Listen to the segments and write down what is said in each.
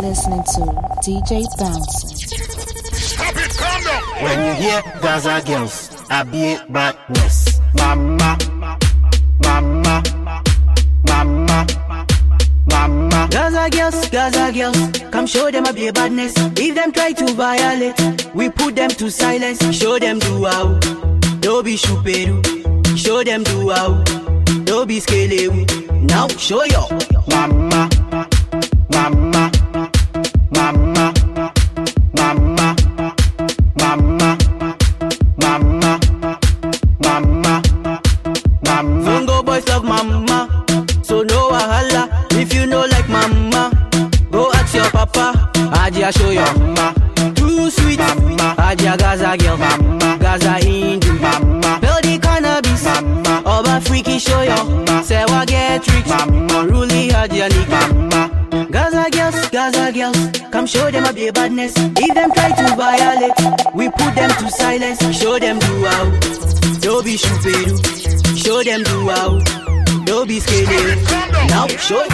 listening to DJ Bouncing. Stop it, calm down. When you hear Gaza girls, I be it badness. Mama, mama, mama, mama. Gaza girls, Gaza girls, come show them a be badness. If them try to violate, we put them to silence. Show them do how, don't be shuperu. Show them do how, don't be scale. Now show yo. Mama, mama, Show yo. Mama, Too sweet, Mama. Ajia Gaza girl, Mama. Gaza Hindu, Mama. The cannabis, Mama. Oba freaky show yo. Mama. Say what get rich, Mama. unruly Ajia Nika. mama, Gaza girls, Gaza girls, come show them a be badness. If them try to violate, we put them to silence. Show them do how, don't be shuperu. Show them do how, don't be scared. Now show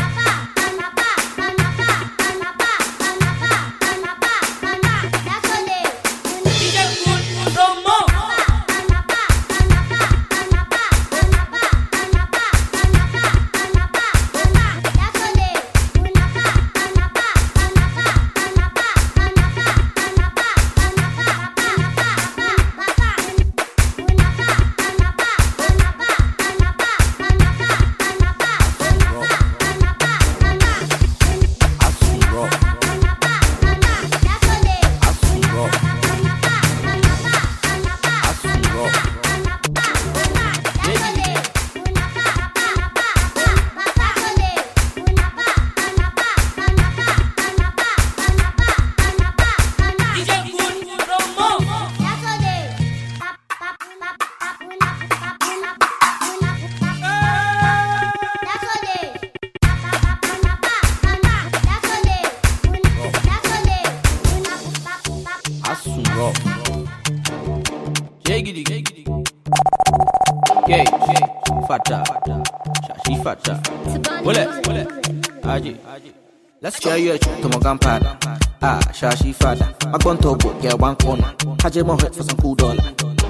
Shashi Fata. I gone to book, get one corner. Haje mo hit for some cool dollar.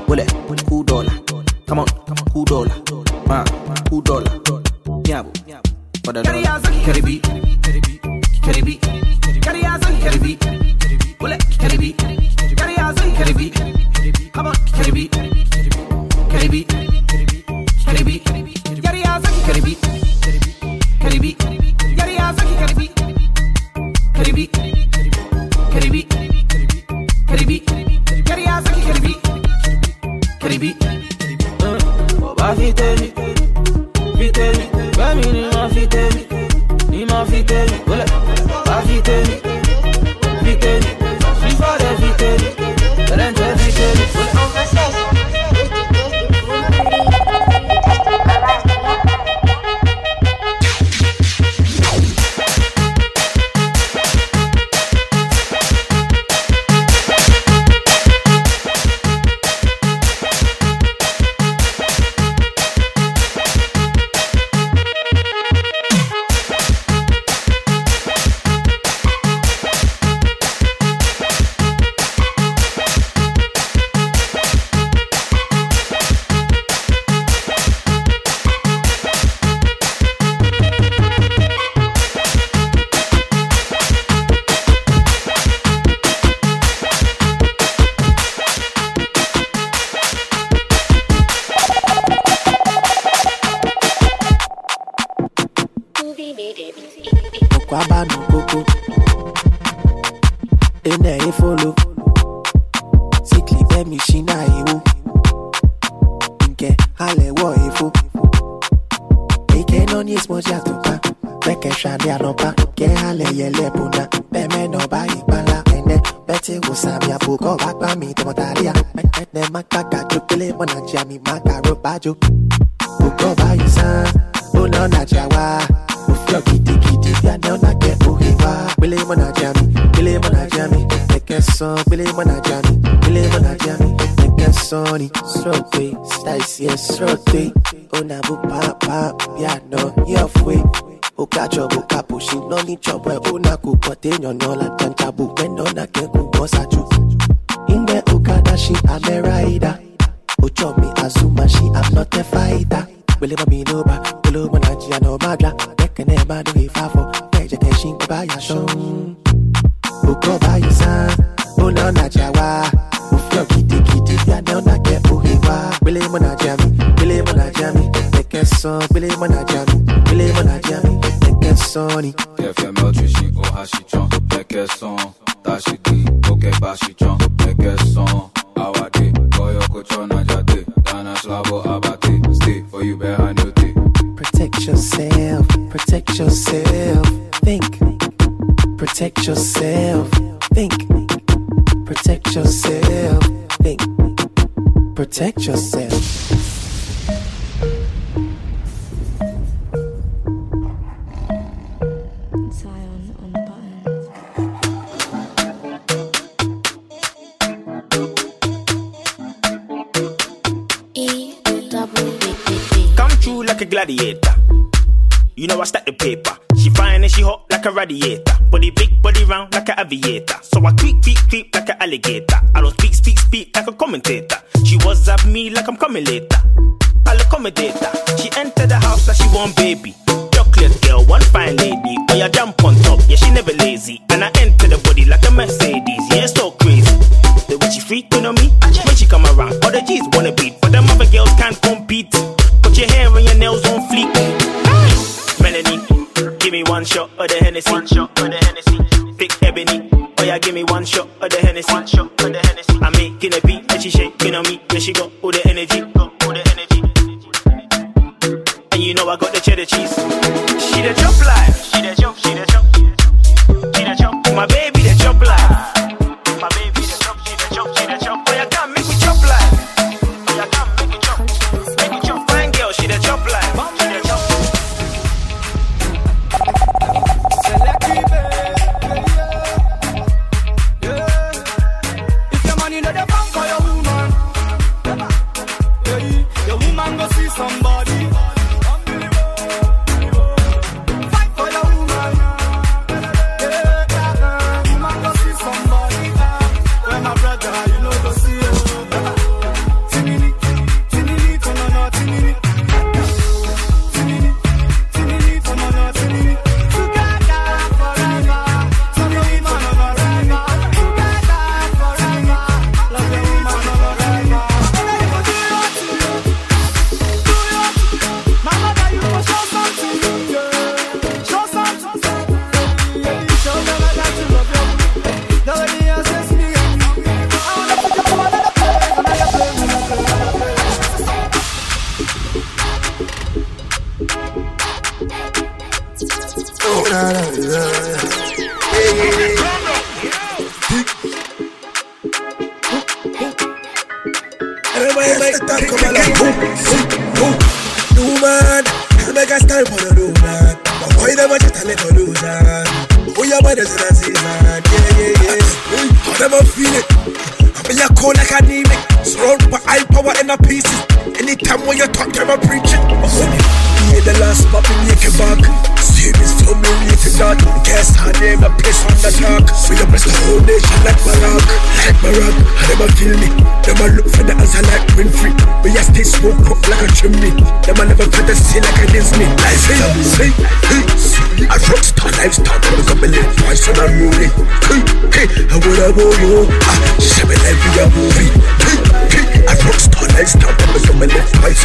Wole, cool ayẹlẹ bùnà bẹ́ẹ̀ mẹ́nà báyìí pálá ẹ̀nẹ́ bẹ́ẹ̀ tí wò sàmì àbùkọ́ wá gbá mi tọmọtàríà ẹ̀nẹ́ má gbàgà jó kélé mọ́ nàìjíríà mi má kàró bájó. bùkọ́ báyìí sán ó ná nàìjíríà wá òfin gidigidi bí àná nàgẹ́ òhe wá. kélé mọ́ nàìjíríà mi kélé mọ́ nàìjíríà mi ẹ̀kẹ́ sàn kélé mọ́ nàìjíríà mi kélé mọ́ nàìjíríà mi ẹ̀kẹ́ sàn ni sọ̀gbé sítáì sí ẹ̀ sọ̀gbé ó nà bú pàápàá bí àná yẹ̀ fún Oka job, oka pushing, no need job, where una ku contain no la tantabu, when no na ken ku bosaju. Inge okada she a rider. Ocho me azuma she I'm not a fighter. Bele mami no ba, bele mo na jia no madla. Deke ne ba do ifa fo, peje ke shin ba ya shon. Oko ba ya san, o na na jawa. O fio kiti kiti ya na na ke o hewa. Bele mo na jami, bele mo na jami. Deke son, bele mo na jami, bele mo na jami. Deke soni. FML Trishi go Hashichon, Leke son, Tashiki, Oke Bashichon, Leke son, Awade, Goyo Kocho Najate, Dana Slavo Abate, stay for you behind your. Protect yourself, protect yourself. Think, protect yourself. Think, protect yourself. Think, protect yourself. Gladiator. You know I stack the paper. She fine and she hot like a radiator. Body big, body round like an aviator. So I creep, creep, creep like an alligator. I don't speak, speak, speak like a commentator. She was at me like I'm coming later. I'll accommodate. She entered the house like she want baby. Chocolate girl, one fine lady. Oh, yeah, jump on top. Yeah, she never lazy. And I enter the body like a Mercedes. Yeah, so crazy. Shot of the Hennessy. One shot of the Hennessy. Thick ebony. Oh yeah, give me one shot of the Hennessy. One shot of the Hennessy. I'm making a beat and she shaking on me. Yeah, she got all the energy. Got all the energy. And you know I got the cheddar cheese. She the jump life.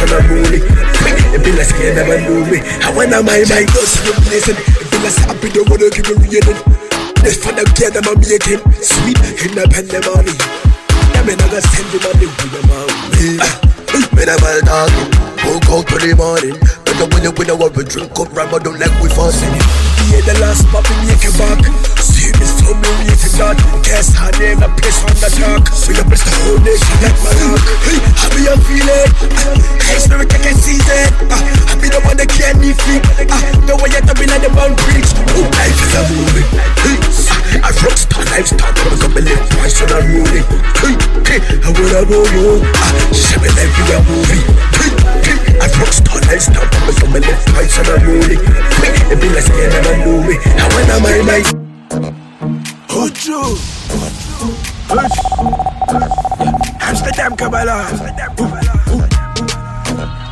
Up a little twice on a rolling. Hey, it be like they never knew me. I wanna my mind does replacing. It be like happy, don't wanna give reading. This for the them a making sweet independent money. Yeah, me not gonna send you money with your mouth. Me the well talking, woke out to the morning. The you with world we drink up rum, but don't like we fussing. Yeah, the last pop in make it back. See me so me related that. Guess her name, a place on the talk. We the best the whole nation like my rock. Hey, how be you feeling? Ah, hey, spirit I can see that. Ah, I be the one that can't need feet. Ah, the way you to be like the bound preach. Ooh, life is a movie. Hey, I rockstar lifestyle, but I'm believe twice on a rolling. Hey, hey, I wanna go yo. She me like we a movie. Hey, I rock star nice now Tapos ang malit fights sa namuli Quick, ibilas niya na namuli Hawa na may night Hocho Hush Amsterdam Kabbalah. Amsterdam Kabbalah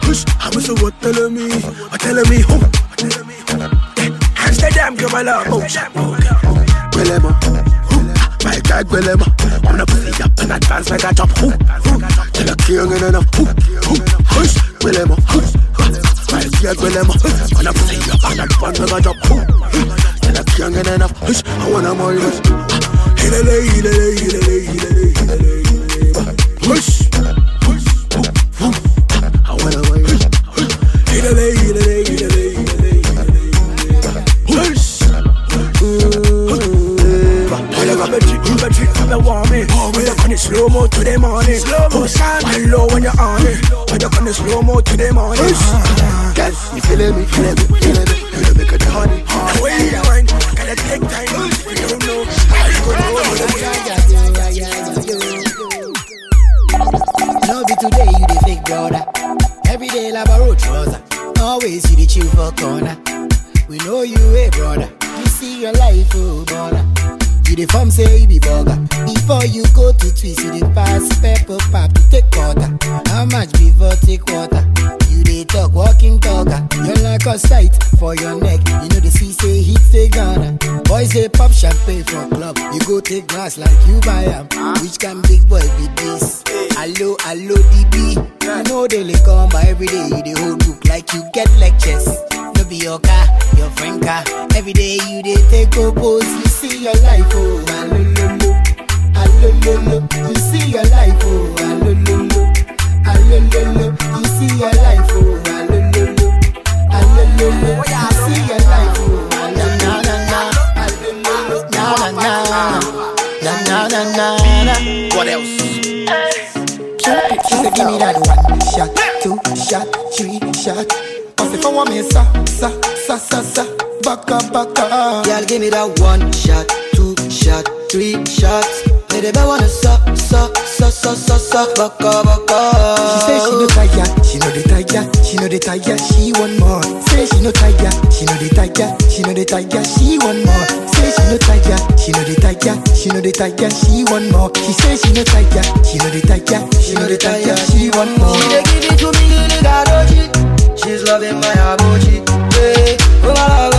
Hush Hamasa what telling me? What telling me? Who? Amsterdam Kabbalah. Belema like Willem. On the pussy up and advance like a chop. Ooh, ooh. Tell a king and enough. Ooh, ooh. Hush, Willem. Hush, my fear Willem. On the pussy up and advance like a chop. Ooh, ooh. Tell a king and enough. Hush, I wanna more. Hush, hilele, hilele, hilele, hilele, hilele. She give me that one shot, two shot, three shot. Cause if I want me, sa, sa, sa, sa, sa, back up, back up. Girl, give me that one shot, two shot, three shots. Me the wanna suck, suck, suck, suck, suck, suck, baka, baka. She say she no tired, she no the tired, she no the tired, she want more. Say she no tired, she no the tired, she no the tired, she want more. Say she no tired, she no the tired, she no the tired, she want more. She say she no tired, she no the tired, she no the tired, she want more. She dey give it to me, you the gadoji. She's loving my abochi. Hey, oh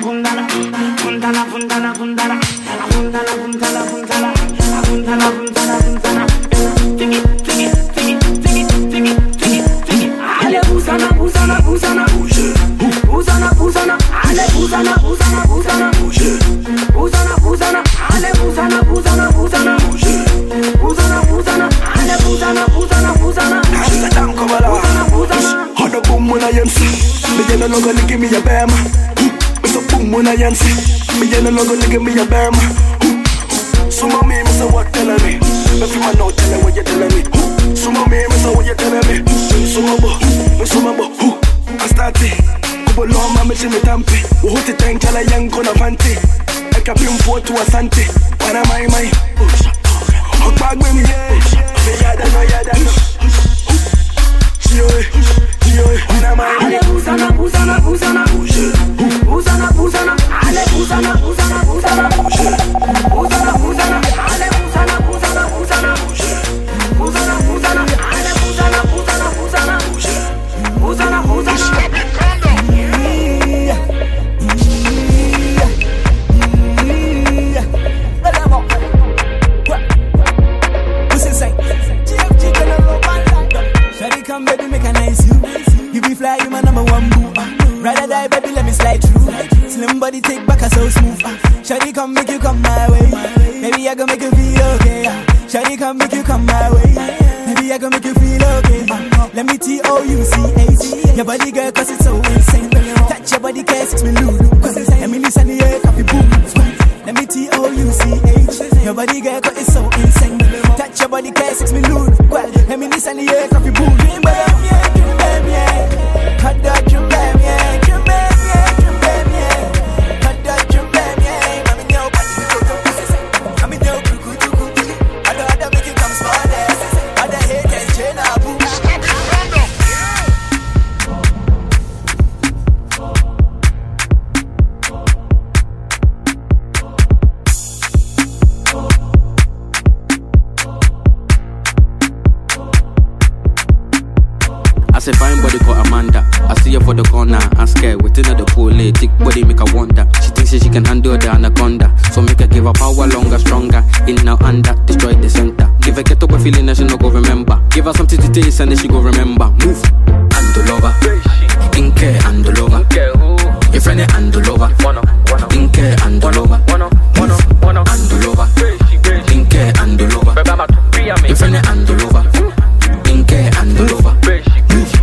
hundala, hundala, hundala, hundala, hundala, hundala, hundala, hundala, hundala, hundala, hundala, hundala, hundala. Take it, take it, take it, take it, take it, take it, take it. Ale busana, busana, busana, busana, busana, ale busana, busana, busana, busana, busana, ale busana, busana, busana, busana, busana, ale busana, busana, busana. Amsterdam Kabbalah. Hot a boom when I am sick. And no longer give me a bam. When I am sick. Me and no longer give me a bam. So mommy, me say what telling me? Feel my no telling what you telling me. So mommy, me say what you telling me? So mabo, me so mabo. I start it. Kubo lo mama chimi tampi. Uhuti tenkala yang kona panty. Eka pimpo tu asante. Wana mai mai. Okpagbe mi ye. Me yada no yada no. Chioe, Allez, Bouzana, Bouzana, Bouzana, Bouzana, Bouzana, Allez, Bouzana, body take back are so smooth. Uh, Shawty come make you come my way. Maybe I can make you feel okay. Uh, Shawty come make you come my way. Maybe I can make you feel okay. Uh, let me T O U C H. Your body girl, cause it's so insane. Touch your body, cause it's me lulu. Let me listen to your copy boom. Let me T O U C H. Your body girl, cause it's so insane. Touch your body, cause it's me lulu. Let me listen to your copy boom. send it, she go remember. Move and all over. Inke and all over. Your friend and all over. Inke and all over. Move and all over. Inke and all over. Your friend and all over. Inke and over.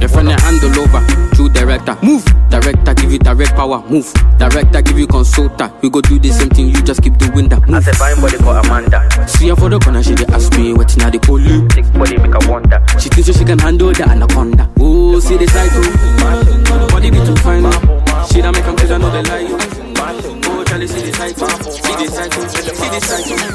Your friend and all over. True director. Move director, give you direct power. Move director, give you consulta. We go do the same thing, you just keep doing that. Move. As a fine body called Amanda. See her for the corner, she dey ask me what's not the police them handle the anaconda. Oh, see the cycle. Body be too fine. She don't make them I know they lie. Oh, Charlie, see the cycle. See the cycle. See the.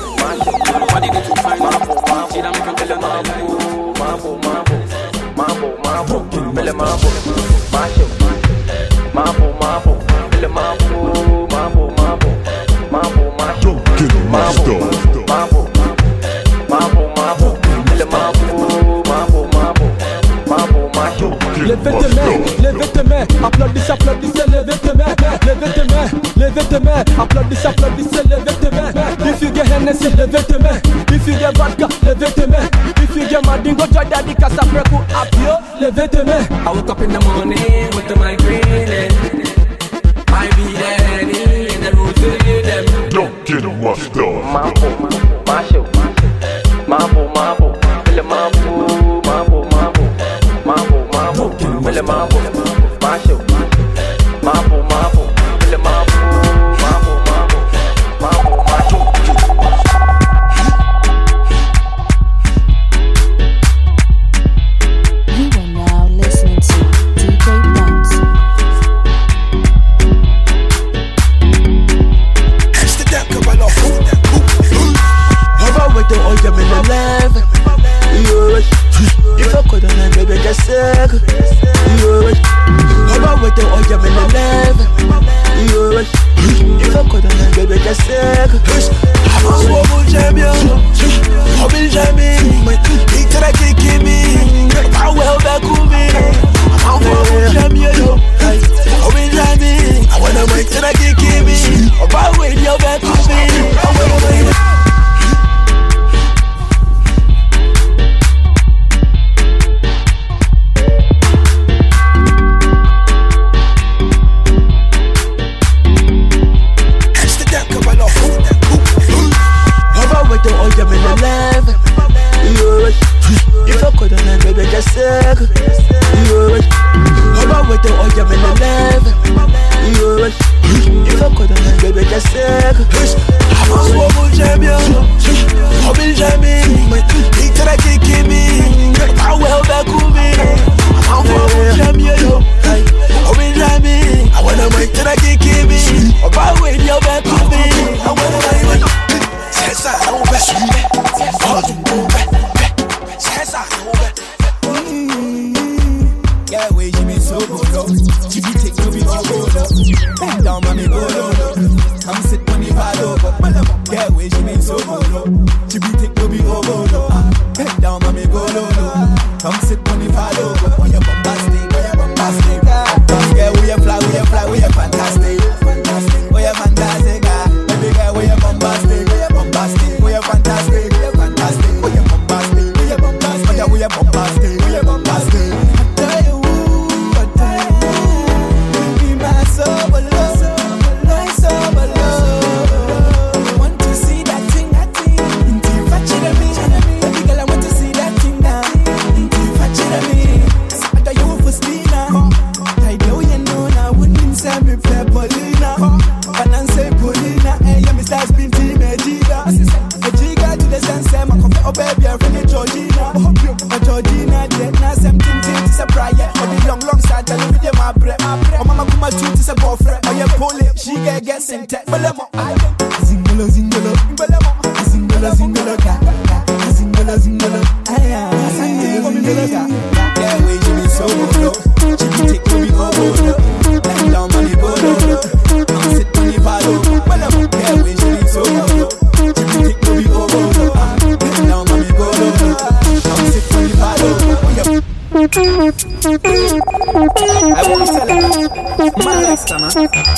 vêtements. Applaudissez, applaudissez les vêtements. If you get Hennessy, les vêtements. If you get vodka, les vêtements. If you get Madingo, try daddy, cause I'm break you up, yo, les vêtements. I woke up in the morning with the migraine. I be there in the road to them. Don't get washed up.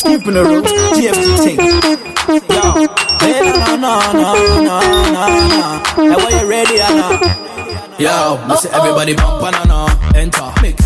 Skipping the roots, GFT Yo, no, no, no, no, no, no. Hey, when you ready, I know. Yo, I say everybody bump and banana. Enter, mix.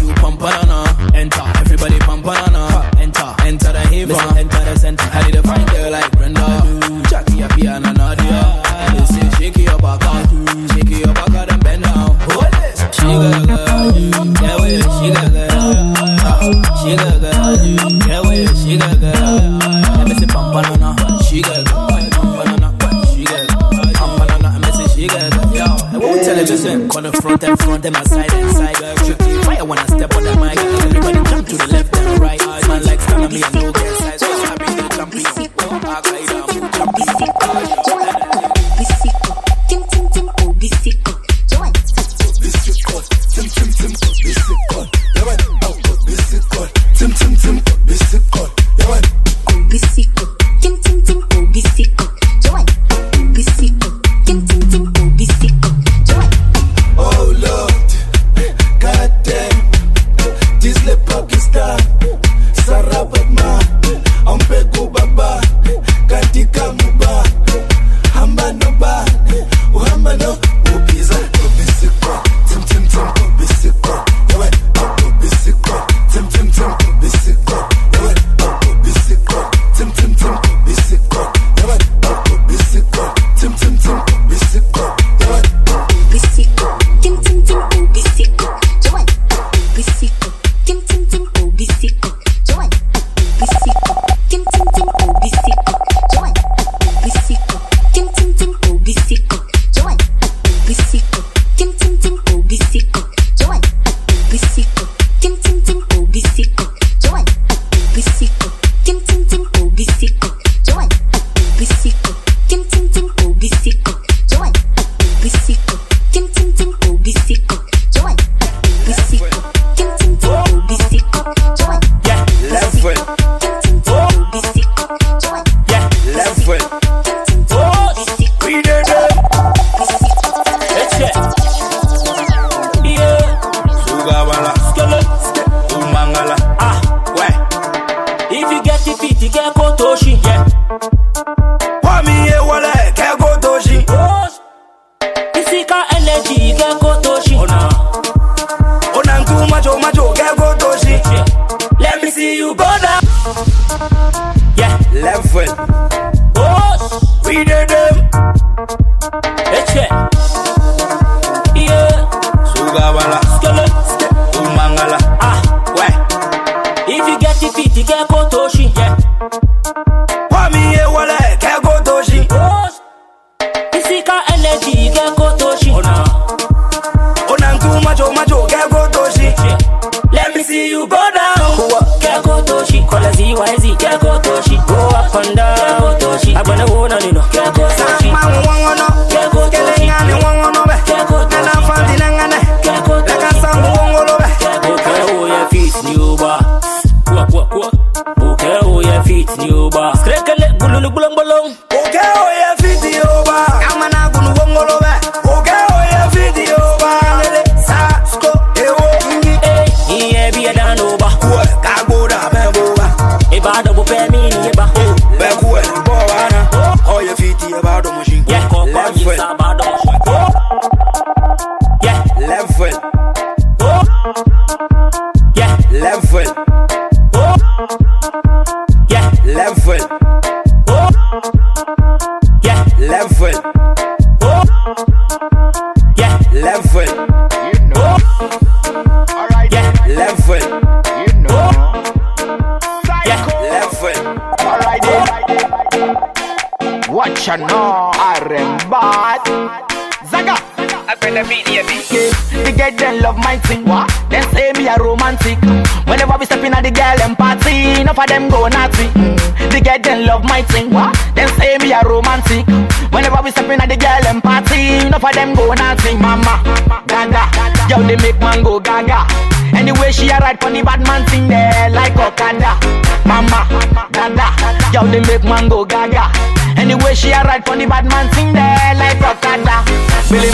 We at the girl them party, enough of them go naughty. Mama, gaga, yo they make man go gaga. Anyway, she a ride for the bad man thing there like Okada. Mama, gaga, yo they make man go gaga. Anyway, she a ride for the bad man thing there like Okada.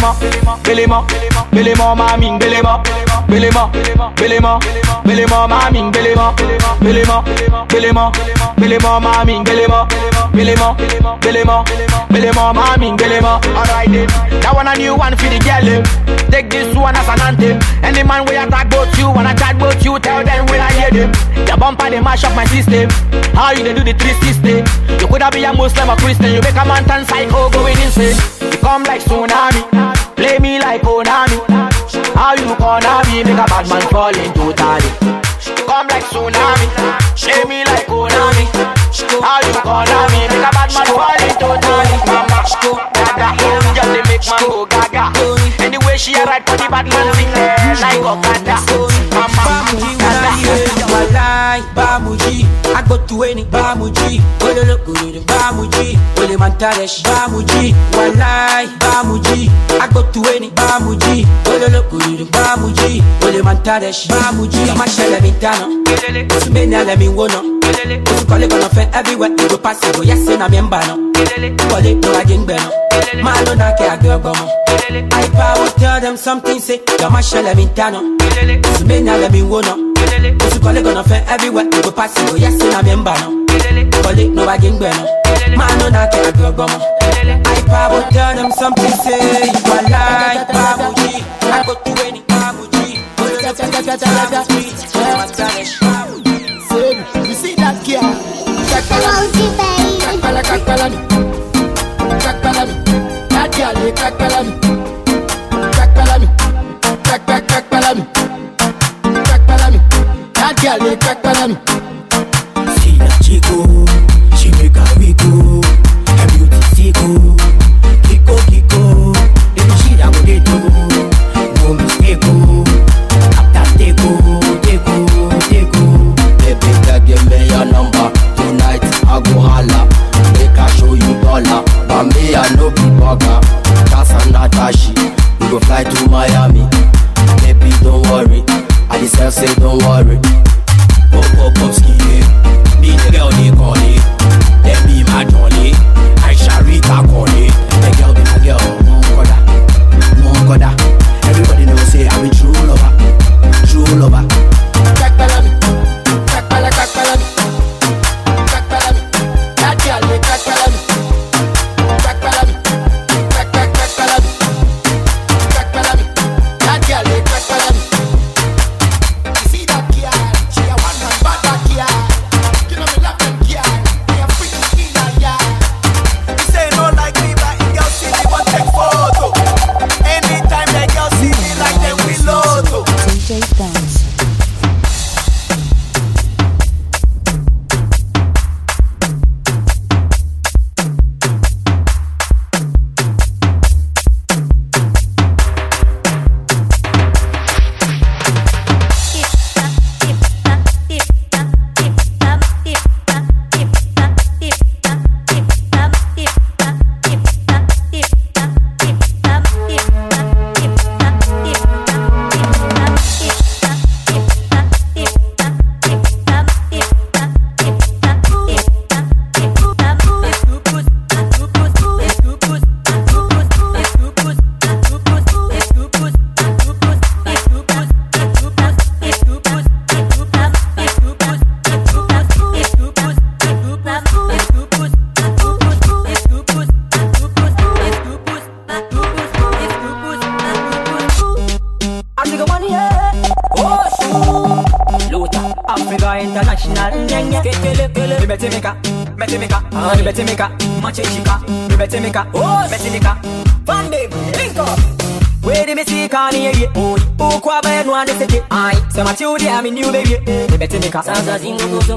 Mo, Billy Mo, Mo, mami, Billy Mo, Billy Mo, Mo, Mo, mami, Billy Mo, Billy Mo, Billy Mo, Billy Mo, mami, Billy Mo, Billy Mo, Billy Mo, mami, Billy Alright then, that one a new one for the girl. eh. Take this one as an anthem. Any man we attack both you, wanna chat both you, tell them when I hear them. The bumper they mash up my system. How you they do the 360? You coulda be a Muslim or Christian, you make a man turn psycho going insane. You come like tsunami, play me like Konami. How you Konami, make a bad man fall in totally. Come like tsunami, play me like Konami. How you Konami, make a bad man fall in totally. Mama, gaga, just they make man go gaga. Anyway, she a ride for the bad man sing there eh, like Okada. Mama, gaga. Walai, Bamuji, I go to any Bamuji, Ololo Guru, Bamuji, Ole Mantaresh, Bamuji, Walai, Bamuji, I go to any Bamuji, Ololo Guru, Bamuji, Ole Mantaresh, Bamuji, Mashele Mitano, Sumena let me wono, Kole gonna fair everywhere, you go pass it, go yes, and I'm in Bano, Kole no again Beno, Malo na ke agyogomo, I power tell them something, say, Yamashele Mitano, Sumena let me wono, Osu kọ́lé gonna fẹ́ everywhere, you go pass it, go yes, and I'm in Bano, Kọ́lé no again Beno, Malo na ke agyogomo, I power tell them something, say, you are like Babuji, I go to any Babuji, You see that girl? Kakpala, kakpala me. Kakpala Kak, kak, kakpala me. Kakpala me. That girl, they kakpala me. See that chico, me new baby They better make a Sans azim go go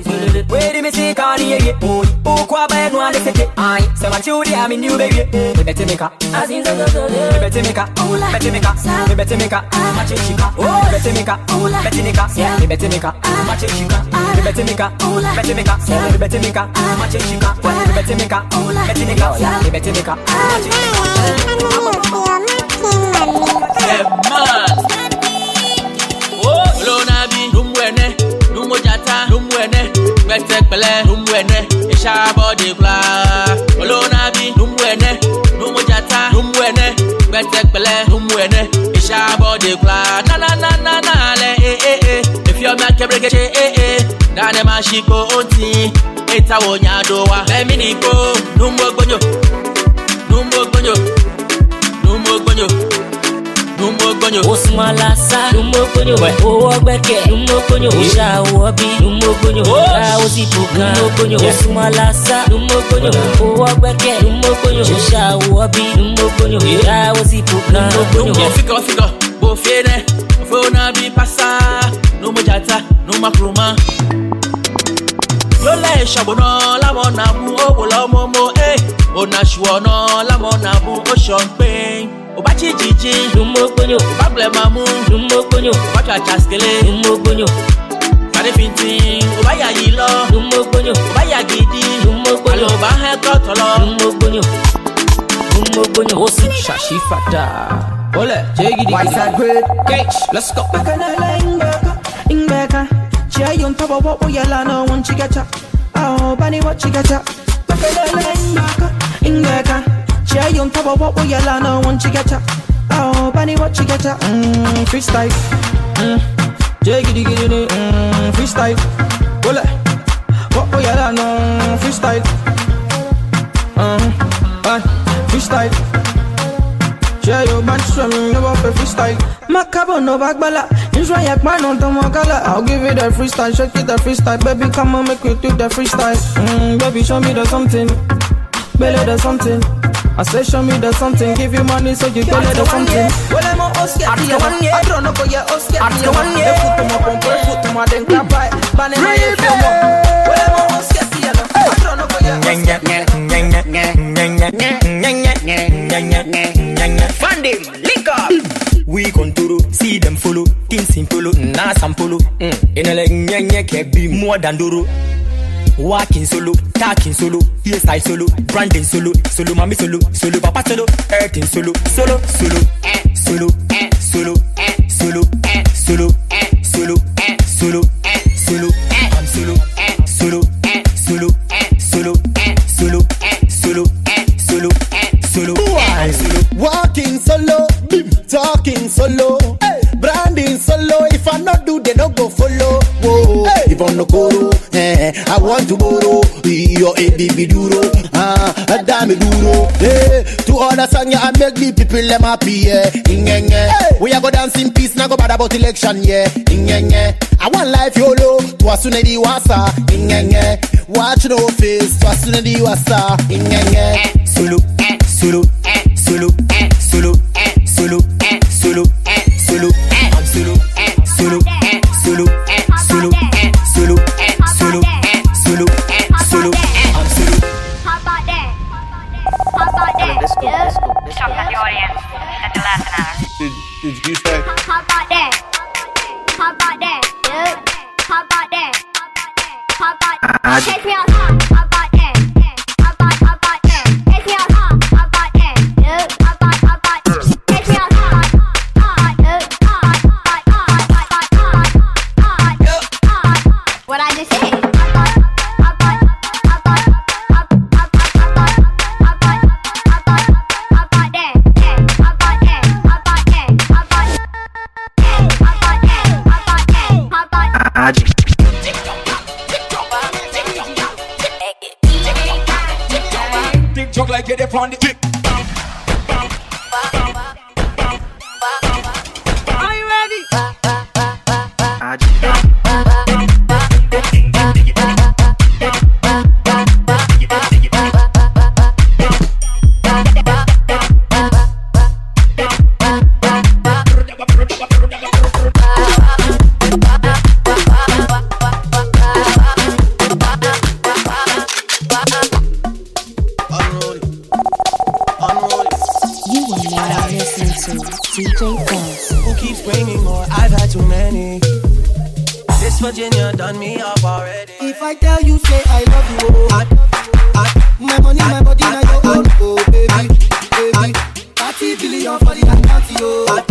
Where do me see Kanye yeah Oh oh kwa ba no ale sete Aye So my chudi I'm in new baby They better make a Azim go go go They better make a Ola Better make a They better make a Mache chika Oh Better make a Ola Better make a Yeah They better make a Mache chika They better make a Ola Better make a They better make a Mache chika They better make a Ola Better make a Yeah They better make a Mache chika pẹ̀lẹ́ numu ẹnẹ ẹṣá bọdẹ kura olóńàbí numu ẹnẹ numujata numu ẹnẹ gbẹtẹ pẹ̀lẹ́ numu ẹnẹ ẹṣá bọdẹ kura nananana alẹ ee eh, efiọmi eh, eh, akẹbẹrẹkẹsẹ ee dáná máa ṣi kó o ti ètàwọ nyàdó wa. Lẹmí nìkó numu ogbonyo numu ogbonyo numu ogbonyo numokonyo osumalasa numokonyo owọgbẹkẹ numokonyo ìṣàwọbí numokonyo ìṣàwọsíbùgàn numokonyo osumalasa numokonyo owọgbẹkẹ numokonyo ìṣàwọbí numokonyo ìṣàwọsíbùgàn numokonyo. yẹ fíkọ fíkọ bó fẹ́rẹ̀ bi pasa. pásá. Numujata numakuruma. lola ìṣàbùnà lámọ̀ nàbù ó wò lọ́mọ́mọ́ ẹ̀ ọ̀nà ṣùwọ̀nà lámọ̀ nàbù ó ṣọ̀ ń pín ubachi chichi umokonyo ubagble mamu umokonyo ubachacha skele umokonyo fadefinti ubaya yilọ umokonyo ubaya gidi umokonyo aloba hẹkọtọlọ umokonyo umokonyo ó sì ṣàṣì fàdà olè jẹ gidigidi cage let's go. akanala ngbaka ngbaka chiayo ntọbọ wọpọ yẹla náà wọn chigacha. Ahọ bani wọn chigacha akanala ngbaka ngbaka. Yeah, you on top of what we all I know once you get ya. Oh, bunny, what you get ya? Mmm, freestyle. Mmm, jiggity giggity. Mmm, freestyle. Well, eh, what we all I know freestyle. Um, uh, freestyle. Yeah, you bunch from me, you want freestyle. My cabo no bagbala. Usually your plan on the color. I'll give you the freestyle, shake it the freestyle. Baby, come on, make you do the freestyle. Mmm, baby, show me the something. Belly the something. I say show me the something. Give you money so you belly the something. Well, I'm a Oscar. I don't know for your Oscar. I'm the one year. Foot to my pump, foot to my den clap by. Banning my ear for more. Well, I'm a Oscar. I don't know for your Fundy, link up. We control, see them follow, things simple, na sampolo. Mm. In a leg, nye can be more than duro. Walking solo, talking solo, hairstyle solo, branding solo, solo mami solo, solo papa solo, earthing solo, solo, solo, solo, solo, solo, solo, solo, solo, solo, I'm solo, solo, solo, solo, solo, solo, solo, solo, I'm solo. Walking solo, talking solo, branding solo. If I not do, they no go follow. Whoa, if I no go, eh, I want to borrow your ABB duro, ah, a dame duro. Eh, to other song, yeah, I make the people them happy, yeah. Ingenge, we a go dance in peace, now go bad about election, yeah. Ingenge, I want life YOLO, to as soon as the wasa. Ingenge, watch no face, to as soon as the wasa. Ingenge, solo, solo, solo, solo, solo, solo, I've had too many. This Virginia done me up already. If I tell you, say I love you, oh. I, I, my money, my body, now your own, oh baby, baby. Thirty billion for the account, oh.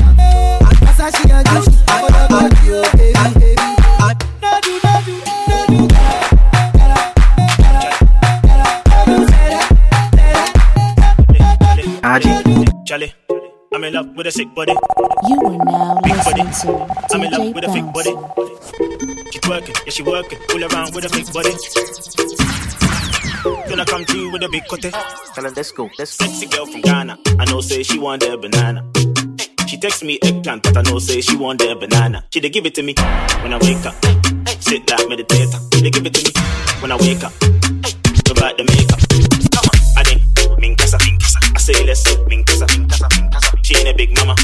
Versace and Gucci for your body, oh I'm in love with a sick body. You are now Big body. listening to I'm in love DJ with a fake body. She twerking, yeah she working, pull around with a fake body. Gonna come through with a big cutie. Tell her let's go, let's go. Sexy girl from Ghana, I know say she want a banana. She text me eggplant, but I know say she want a banana. She dey give it to me when I wake up. Sit like meditator. She dey give it to me when I wake up. Without the makeup. Uh-uh. I think minkasa, minkasa. I say let's minkasa, minkasa, minkasa. She ain't a big mama,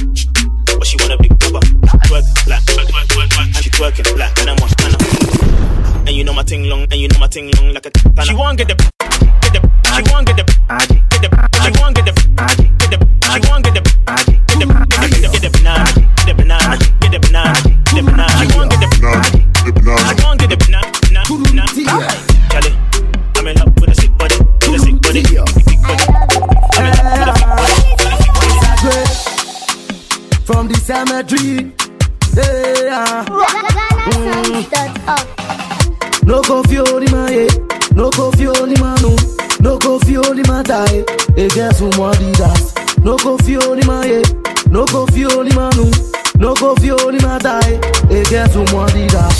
but she want a big papa. Twerk like, twerk, twerk, twerk, twerk. And she twerking like, and I'm one, and I'm. And you know my ting long, and you know my ting long like a. Katana. She want get the, get the. She want get the. Cemetery, yeah. Mm. No coffee only my head, no coffee only my no, no coffee only my tie. A guess who more did that? No coffee only my head, no coffee only my no, no coffee only my tie. A guess who more did that?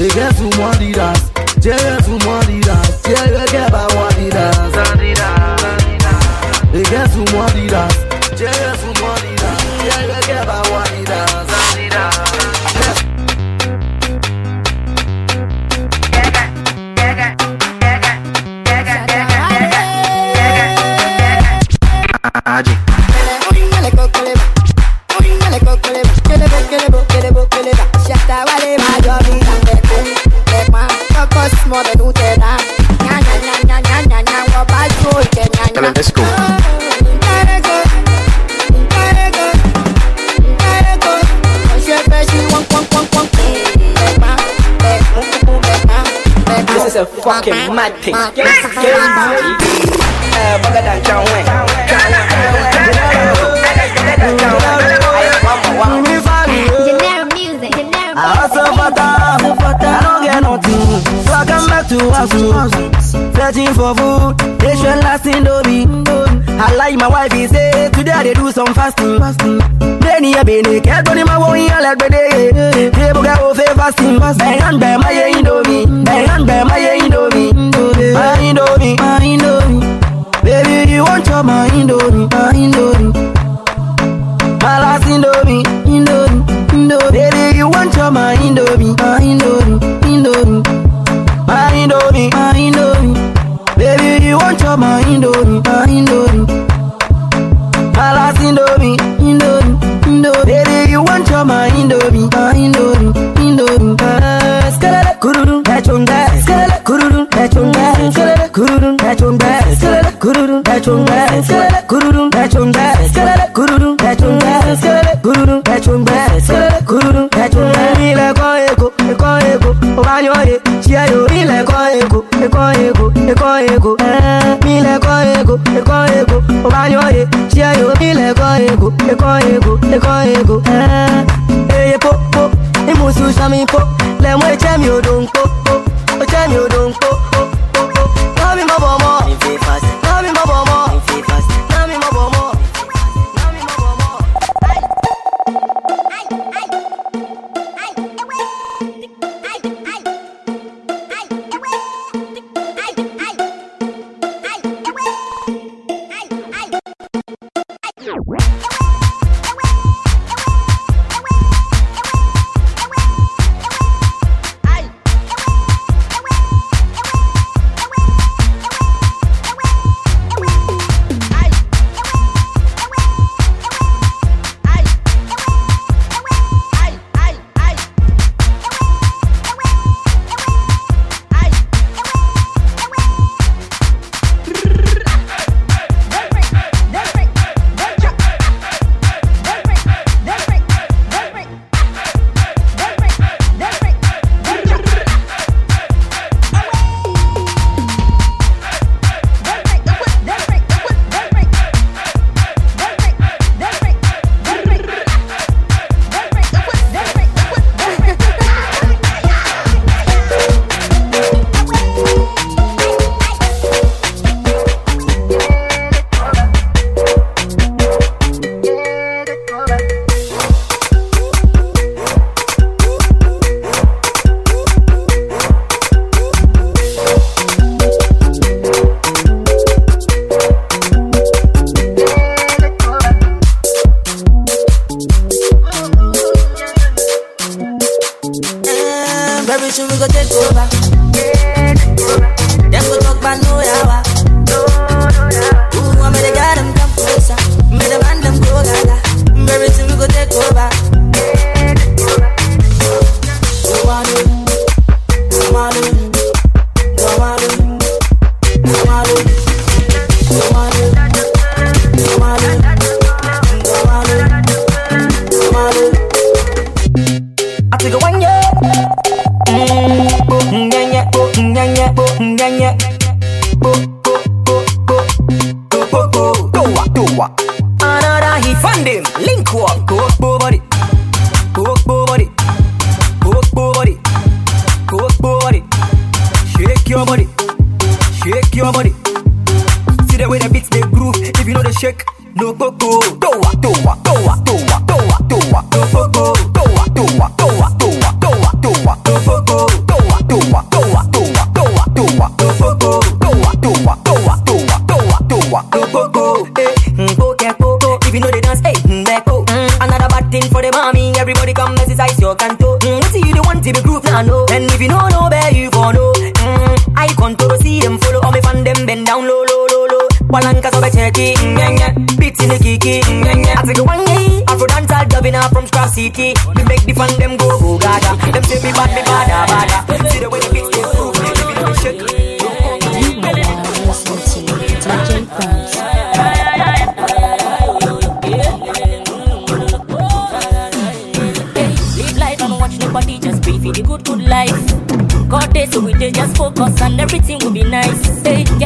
A guess who more did that? Guess who more did that? Yeah, you get about what did that? A mad thing. Uh, bugger than John Wayne. John I come back to house, searching for food. They should last in Dobby. I like my wife, he say, today I do some fasting. Then he a been a cat, but my I won't yell at day. They book out fasting, and them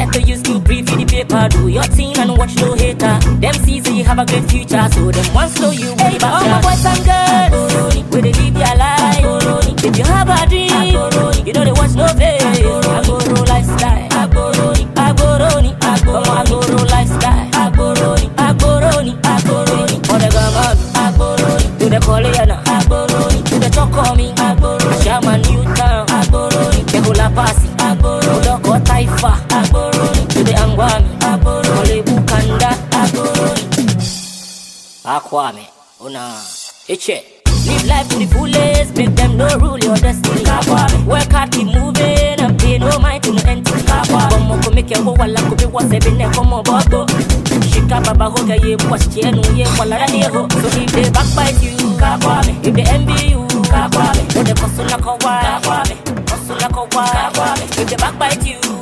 get to you still breathe in the paper. Do your thing and watch no hater. Them see you have a great future, so them once know you will be back. All my boys and girls. Kwame. Oh nah, it's it. Live life to the fullest, make them no rule your destiny. Work hard, keep moving, and pay no mind to no end. Bomo kumike ho wala kubi wasebine komo bobo. Shika baba ho ga ye bwas chenu ye wala rani ho. So if they backbite you, if they envy you, oh they kosula kawa, kosula kawa. If they backbite you.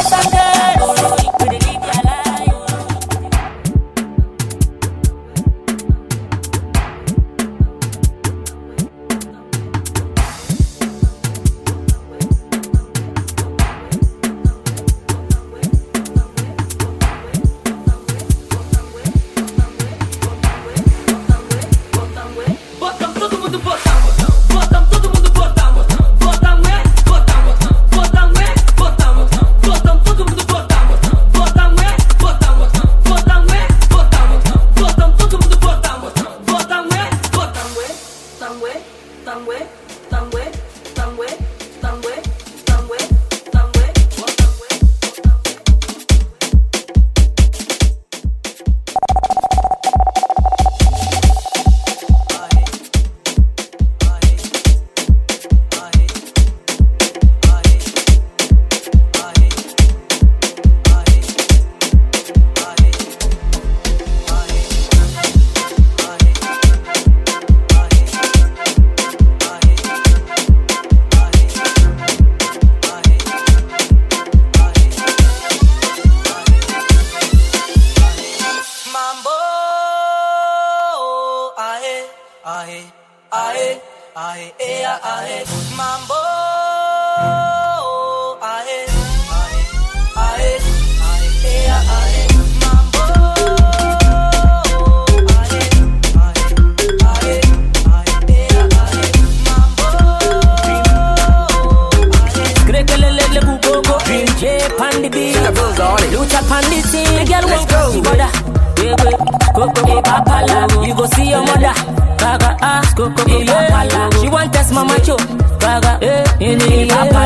Awesome.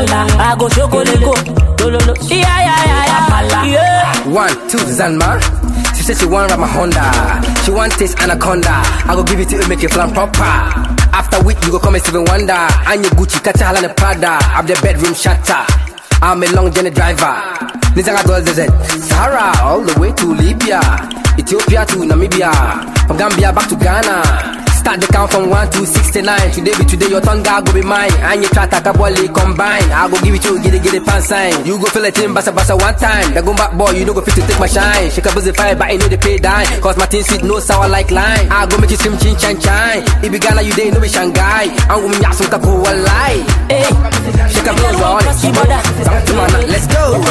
Zala. I go chocolate. Dololo. Yeah, yeah, yeah, yeah. yeah. One, two, Zalma. She said she want ride my Honda. She want taste anaconda. I go give it to you, make it flam proper. After week, you go come and see me Wonder. And your Gucci, Katahala and Prada. I'm the bedroom shatter. I'm a long journey driver. Nizanga girl does it. Sahara, all the way to Libya. Ethiopia to Namibia. From Gambia back to Ghana. Start the count from 1 to 69. Today be today, your tongue go be mine. And you try to kabali combine. I go give it to you, get it, get it, pan sign. You go feel it in basa basa one time. The go back boy, you know go fit to take my shine. Shake a busy fire, but I know they pay dime. Cause my team sweet, no sour like lime. I go make you scream chin chan chan. If you Ghana, you day, no be Shanghai. I'm gonna yas with a cool lie. Hey, shake a blow on it. Talk to man, let's go.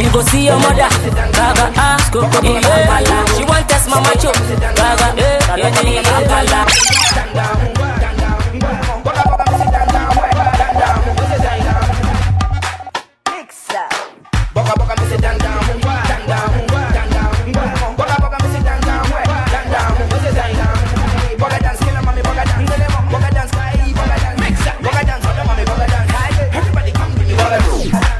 You go see your mother. Gaga, ah. She want test mama cho. Gaga, yeah, yeah, yeah.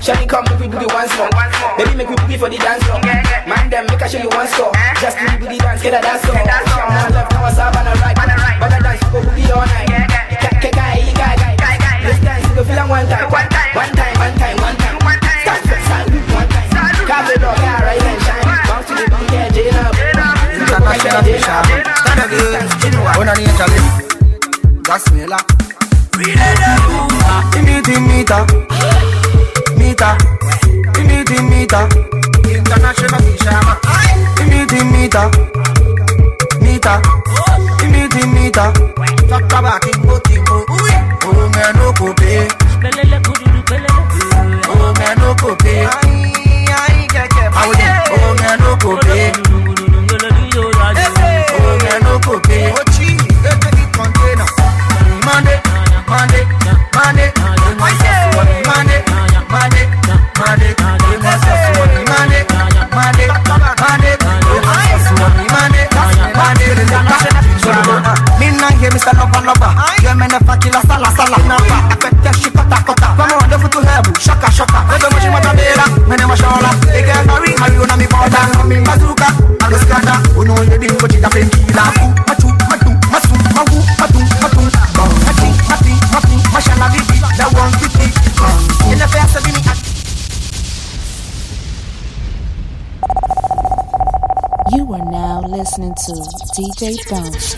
Shawty come make we booty once more. Baby make we booty for the dance floor. Man them make I show you one score. Just leave booty dance, get a dance floor. On left, now what's up on the right. Bugger dance, go booty all night. K- K- Guy, guy, guy. This dance, you go feel am one time. One time, one time, one time, one time. Start, one time. Carve it up, yeah, right and shine. Bounce to the beat, yeah, Jane up. International fisher, stand again. Una ni Italy, Gasmela. Imiti mita, mita, imiti mita. International fisher, imiti mita, mita, imiti mita. Talk about Kimbo Kimbo. Oh man, no go pay. Oh man, no go pay. Oh man, no go pay. Mr. Lover Lover Yo me nefa kila sala sala. Napa Apete shikota kota Kama wande futu hebu Shaka shaka. Wewe mwishi matabela Mene mashola Ike ngari Hayu na mi boda Mi bazooka Ando skata Uno ye dingo chita penki Lafu Machu Matu Masu Mahu Matu Matu Mati Mati Mati Mashala vipi Da one fifty Ile pesa bini You are now listening to DJ Bounce.